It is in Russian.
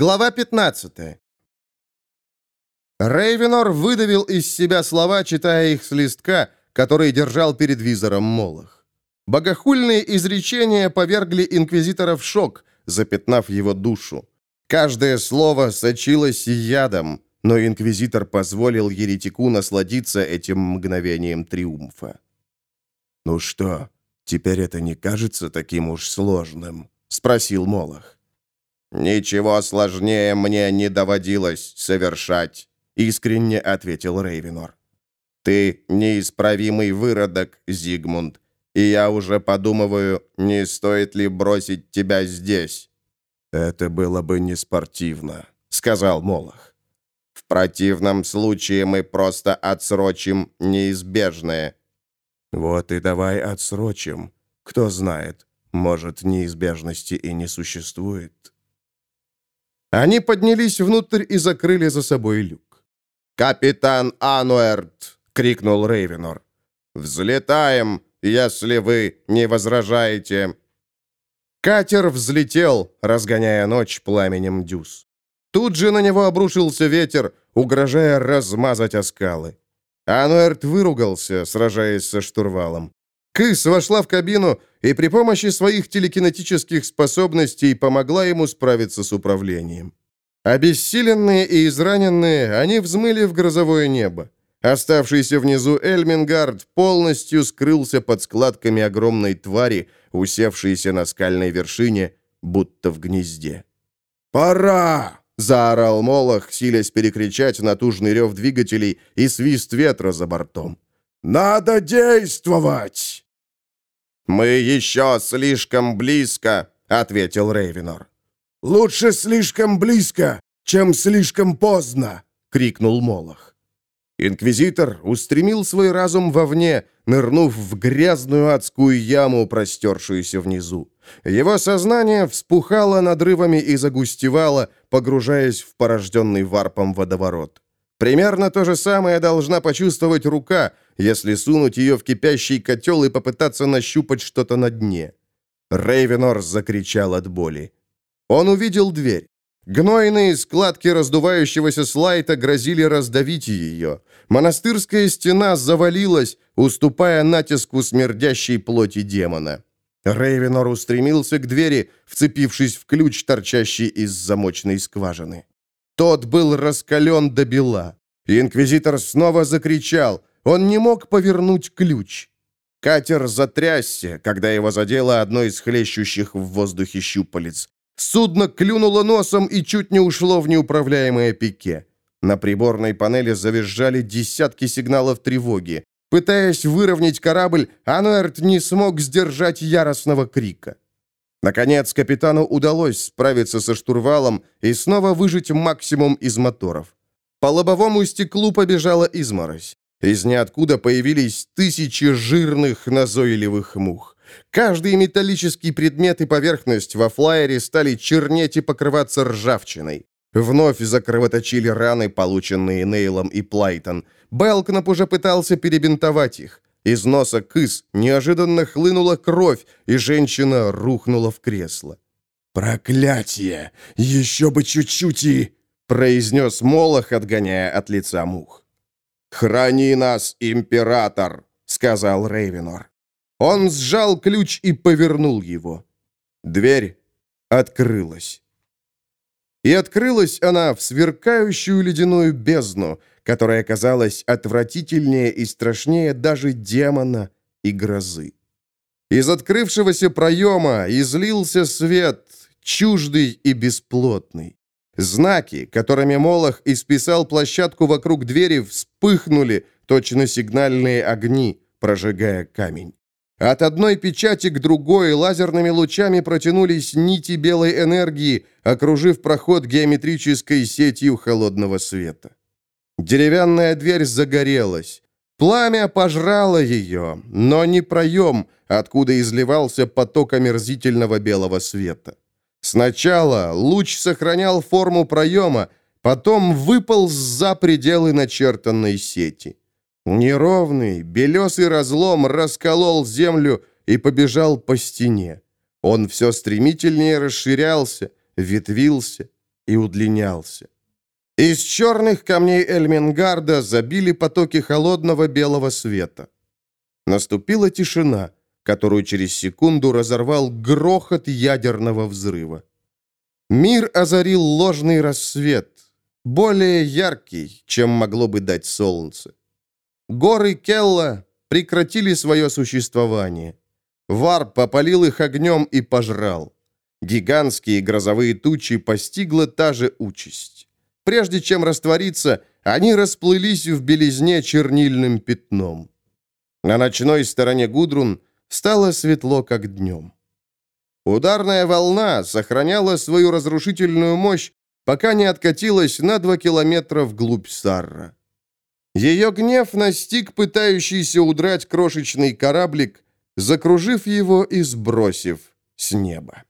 Глава 15. Рейвенор выдавил из себя слова, читая их с листка, который держал перед визором Молох. Богохульные изречения повергли инквизитора в шок, запятнав его душу. Каждое слово сочилось ядом, но инквизитор позволил еретику насладиться этим мгновением триумфа. «Ну что, теперь это не кажется таким уж сложным?» — спросил Молох. «Ничего сложнее мне не доводилось совершать», — искренне ответил Рейвенор. «Ты неисправимый выродок, Зигмунд, и я уже подумываю, не стоит ли бросить тебя здесь». «Это было бы неспортивно», — сказал Молох. «В противном случае мы просто отсрочим неизбежное». «Вот и давай отсрочим. Кто знает, может, неизбежности и не существует». Они поднялись внутрь и закрыли за собой люк. «Капитан Ануэрт!» — крикнул Рейвенор. «Взлетаем, если вы не возражаете!» Катер взлетел, разгоняя ночь пламенем дюз. Тут же на него обрушился ветер, угрожая размазать оскалы. Ануэрт выругался, сражаясь со штурвалом. Кыс вошла в кабину и при помощи своих телекинетических способностей помогла ему справиться с управлением. Обессиленные и израненные, они взмыли в грозовое небо. Оставшийся внизу Эльмингард полностью скрылся под складками огромной твари, усевшейся на скальной вершине, будто в гнезде. «Пора!» — заорал Молох, силясь перекричать натужный рев двигателей и свист ветра за бортом. «Надо действовать!» «Мы еще слишком близко», — ответил Рейвенор. «Лучше слишком близко, чем слишком поздно», — крикнул Молох. Инквизитор устремил свой разум вовне, нырнув в грязную адскую яму, простершуюся внизу. Его сознание вспухало надрывами и загустевало, погружаясь в порожденный варпом водоворот. Примерно то же самое должна почувствовать рука, если сунуть ее в кипящий котел и попытаться нащупать что-то на дне. Рейвенор закричал от боли. Он увидел дверь. Гнойные складки раздувающегося слайта грозили раздавить ее. Монастырская стена завалилась, уступая натиску смердящей плоти демона. Рейвенор устремился к двери, вцепившись в ключ, торчащий из замочной скважины. Тот был раскален до бела. Инквизитор снова закричал. Он не мог повернуть ключ. Катер затрясся, когда его задело одно из хлещущих в воздухе щупалец. Судно клюнуло носом и чуть не ушло в неуправляемое пике. На приборной панели завизжали десятки сигналов тревоги. Пытаясь выровнять корабль, Ануэрт не смог сдержать яростного крика. Наконец, капитану удалось справиться со штурвалом и снова выжить максимум из моторов. По лобовому стеклу побежала изморозь. Из ниоткуда появились тысячи жирных назойливых мух. Каждый металлический предмет и поверхность во флайере стали чернеть и покрываться ржавчиной. Вновь закровоточили раны, полученные Нейлом и Плайтон. Белкнап уже пытался перебинтовать их. Из носа кыс неожиданно хлынула кровь, и женщина рухнула в кресло. «Проклятие! Еще бы чуть-чуть и...» произнес Молох, отгоняя от лица мух. «Храни нас, император!» — сказал Рейвенор. Он сжал ключ и повернул его. Дверь открылась. И открылась она в сверкающую ледяную бездну, которая казалась отвратительнее и страшнее даже демона и грозы. Из открывшегося проема излился свет, чуждый и бесплотный. Знаки, которыми Молох исписал площадку вокруг двери, вспыхнули, точно сигнальные огни, прожигая камень. От одной печати к другой лазерными лучами протянулись нити белой энергии, окружив проход геометрической сетью холодного света. Деревянная дверь загорелась. Пламя пожрало ее, но не проем, откуда изливался поток омерзительного белого света. Сначала луч сохранял форму проема, потом выполз за пределы начертанной сети. Неровный, белесый разлом расколол землю и побежал по стене. Он все стремительнее расширялся, ветвился. и удлинялся. Из черных камней Эльмингарда забили потоки холодного белого света. Наступила тишина, которую через секунду разорвал грохот ядерного взрыва. Мир озарил ложный рассвет, более яркий, чем могло бы дать солнце. Горы Келла прекратили свое существование. Вар попалил их огнем и пожрал. Гигантские грозовые тучи постигла та же участь. Прежде чем раствориться, они расплылись в белизне чернильным пятном. На ночной стороне Гудрун стало светло, как днем. Ударная волна сохраняла свою разрушительную мощь, пока не откатилась на два километра вглубь Сарра. Ее гнев настиг пытающийся удрать крошечный кораблик, закружив его и сбросив с неба.